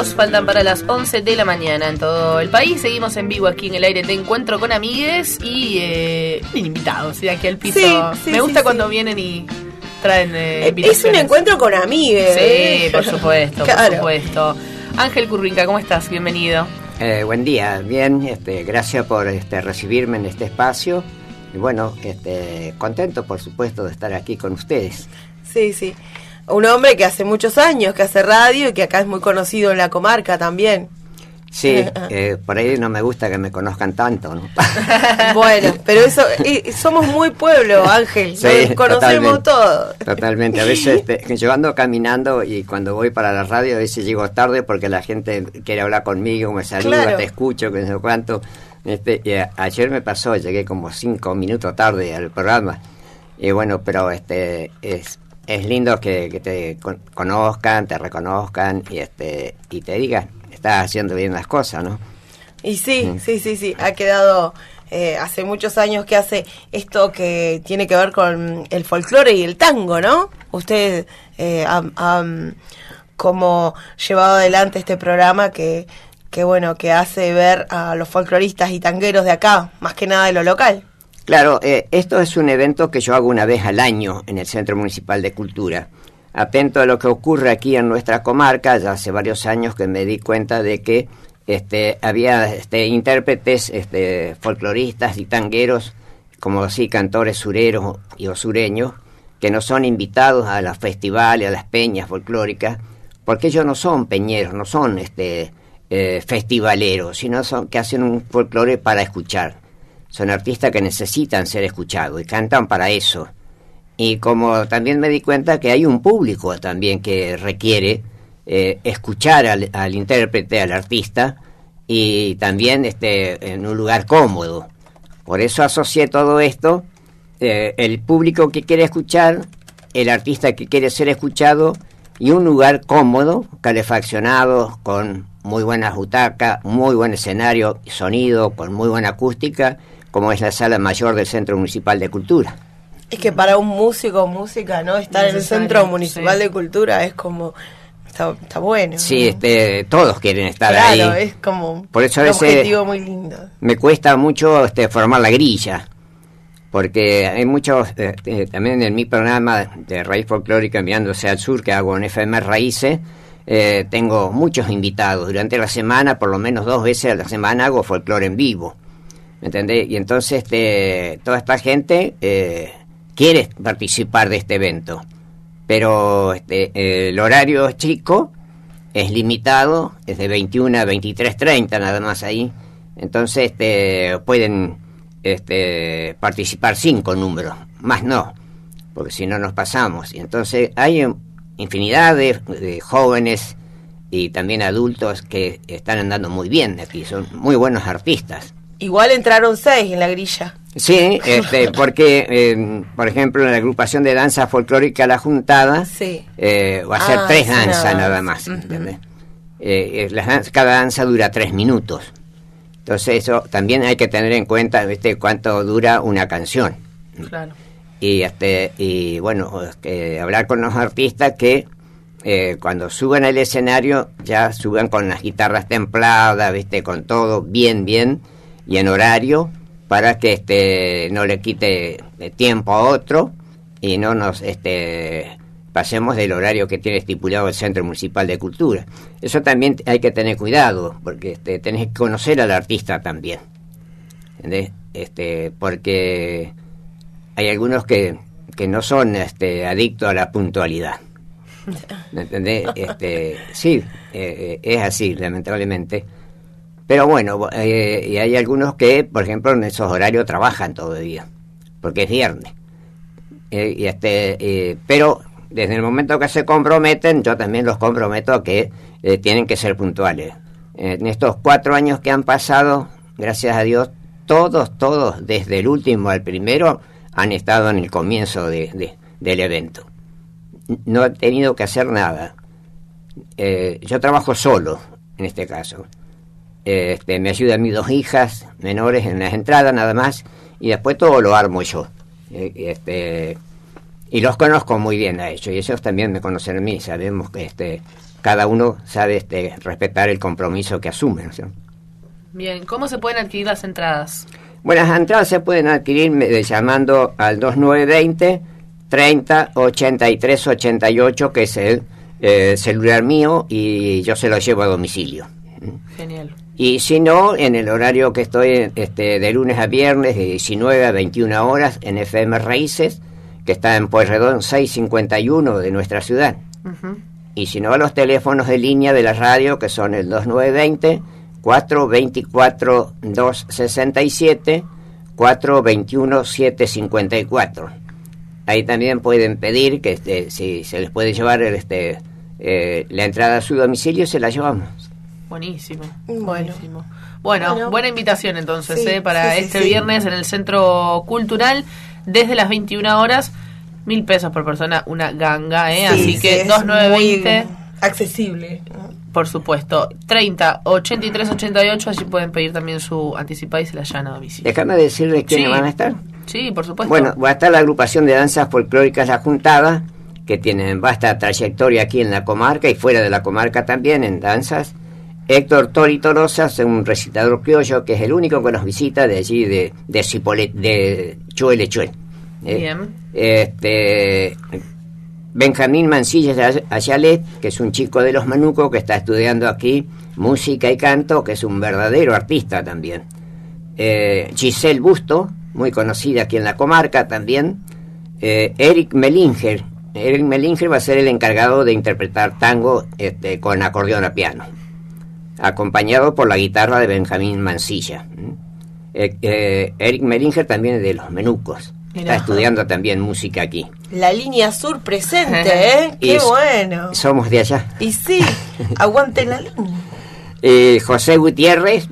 minutos faltan para las 11 de la mañana en todo el país. Seguimos en vivo aquí en el aire de encuentro con amigues y eh, invitados de aquí al piso. Me gusta cuando vienen y traen eh, eh Es un encuentro con amigues. Sí, por supuesto, por supuesto. Ángel Currinca, ¿cómo estás? Bienvenido. Eh, buen día, bien, este, gracias por este, recibirme en este espacio. Y bueno, este, contento por supuesto de estar aquí con ustedes. Sí, sí un hombre que hace muchos años que hace radio y que acá es muy conocido en la comarca también. Sí, eh, por ahí no me gusta que me conozcan tanto, ¿no? bueno, pero eso, eh, somos muy pueblo, Ángel, sí, conocemos todo. Totalmente, a veces este, yo ando caminando y cuando voy para la radio a veces llego tarde porque la gente quiere hablar conmigo, me saluda, te escucho, que no sé cuánto. Este, y ayer me pasó, llegué como cinco minutos tarde al programa. Y bueno, pero este es es lindo que, te conozcan, te reconozcan y este y te digan, estás haciendo bien las cosas, ¿no? Y sí, mm. sí, sí, sí, ha quedado eh, hace muchos años que hace esto que tiene que ver con el folclore y el tango, ¿no? Usted eh, ha, como llevado adelante este programa que, que, bueno, que hace ver a los folcloristas y tangueros de acá, más que nada de lo local. Claro, eh, esto es un evento que yo hago una vez al año en el Centro Municipal de Cultura. Atento a lo que ocurre aquí en nuestra comarca, ya hace varios años que me di cuenta de que este, había este, intérpretes, este, folcloristas y tangueros, como así cantores sureros y osureños, que no son invitados a los festivales, a las peñas folclóricas, porque ellos no son peñeros, no son este, eh, festivaleros, sino son, que hacen un folclore para escuchar son artistas que necesitan ser escuchados y cantan para eso. Y como también me di cuenta que hay un público también que requiere eh, escuchar al, intérprete, al artista, y también este, en un lugar cómodo. Por eso asocié todo esto, eh, el público que quiere escuchar, el artista que quiere ser escuchado, y un lugar cómodo, calefaccionado, con muy buena butaca, muy buen escenario, sonido, con muy buena acústica, como es la sala mayor del Centro Municipal de Cultura. Es que para un músico música, ¿no? Estar en el Centro Municipal de Cultura es como... Está, bueno. Sí, este, todos quieren estar ahí. Claro, es como Por eso a veces un objetivo muy lindo. Me cuesta mucho este, formar la grilla, porque hay muchos, este, también en mi programa de Raíz Folclórica Enviándose al Sur, que hago en FM Raíces, eh, tengo muchos invitados. Durante la semana, por lo menos dos veces a la semana, hago folclore en vivo. ¿Me entendés? Y entonces este, toda esta gente eh, quiere participar de este evento, pero este, el horario es chico, es limitado, es de 21 a 23.30 nada más ahí, entonces este, pueden este, participar cinco números, más no, porque si no nos pasamos. Y entonces hay infinidad de jóvenes y también adultos que están andando muy bien aquí, son muy buenos artistas. Igual entraron seis en la grilla. Sí, este, porque, eh, por ejemplo, en la agrupación de danza folclórica La Juntada, eh, va a ser ah, tres danzas nada más. Eh, cada danza dura tres minutos. Entonces, eso también hay que tener en cuenta ¿viste? cuánto dura una canción. Claro. Y, este, y bueno, hablar con los artistas que cuando suban al escenario ya suban con las guitarras templadas, ¿viste? con todo bien, bien y en horario para que este no le quite tiempo a otro y no nos este pasemos del horario que tiene estipulado el Centro Municipal de Cultura. Eso también hay que tener cuidado, porque este, tenés que conocer al artista también. Este, porque hay algunos que, que no son este, adictos a la puntualidad. ¿Me entendés? Este, sí, eh, eh, es así, lamentablemente. Pero bueno, eh, y hay algunos que, por ejemplo, en esos horarios trabajan día, porque es viernes. Eh, y este, eh, pero desde el momento que se comprometen, yo también los comprometo a que tienen que ser puntuales. En estos cuatro años que han pasado, gracias a Dios, todos, todos, desde el último al primero, han estado en el comienzo de, del evento. No he tenido que hacer nada. yo trabajo solo, en este caso. Este, me ayudan mis dos hijas menores en las entradas nada más y después todo lo armo yo. Este, y los conozco muy bien a ellos y ellos también me conocen a mí. Sabemos que este, cada uno sabe este, respetar el compromiso que asume. Bien, ¿cómo se pueden adquirir las entradas? Bueno, las entradas se pueden adquirir llamando al 2920 30 83 88, que es el eh, celular mío, y yo se lo llevo a domicilio. Genial. Y si no, en el horario que estoy este, de lunes a viernes, de 19 a 21 horas, en FM Raíces, que está en Pueyrredón 651 de nuestra ciudad. Y si no, a los teléfonos de línea de la radio, que son el 2920 424 267 421 754. Ahí también pueden pedir que este, si se les puede llevar este, eh, la entrada a su domicilio, se la llevamos. Buenísimo. Buenísimo. Bueno, buena invitación entonces eh, para este viernes en el Centro Cultural desde las 21 horas. Mil pesos por persona, una ganga, ¿eh? Así que 2920. Accesible. Por supuesto, 30 83 88, allí pueden pedir también su anticipada y se la llevan a domicilio. Déjame decirles quiénes van a estar. Sí, por supuesto. Bueno, va a estar la agrupación de danzas folclóricas La Juntada, que tienen vasta trayectoria aquí en la comarca y fuera de la comarca también en danzas. Héctor Tori Torosa un recitador criollo que es el único que nos visita de allí, de, de, Cipole, de Chuele ¿eh? Bien. Este, Benjamín Mancillas Ayalet, que es un chico de los Manucos que está estudiando aquí música y canto, que es un verdadero artista también. Eh, Giselle Busto, muy conocida aquí en la comarca también. Eh, Eric Melinger. Eric Melinger va a ser el encargado de interpretar tango este, con acordeón a piano, acompañado por la guitarra de Benjamín Mancilla. Eh, Eric Melinger también es de los Menucos. Está estudiando también música aquí. La línea sur presente, ¿eh? Qué bueno. Somos de allá. Y sí, aguante la línea. Eh, José Gutiérrez,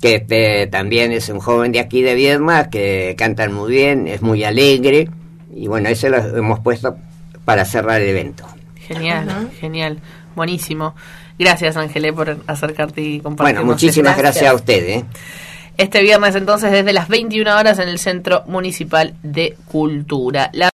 que este, también es un joven de aquí de Viedma, que canta muy bien, es muy alegre. Y bueno, ese lo hemos puesto para cerrar el evento. Genial, genial. Buenísimo. Gracias, Ángeles, por acercarte y compartir. Bueno, muchísimas gracias. a ustedes. ¿eh? este viernes entonces desde las 21 horas en el Centro Municipal de Cultura.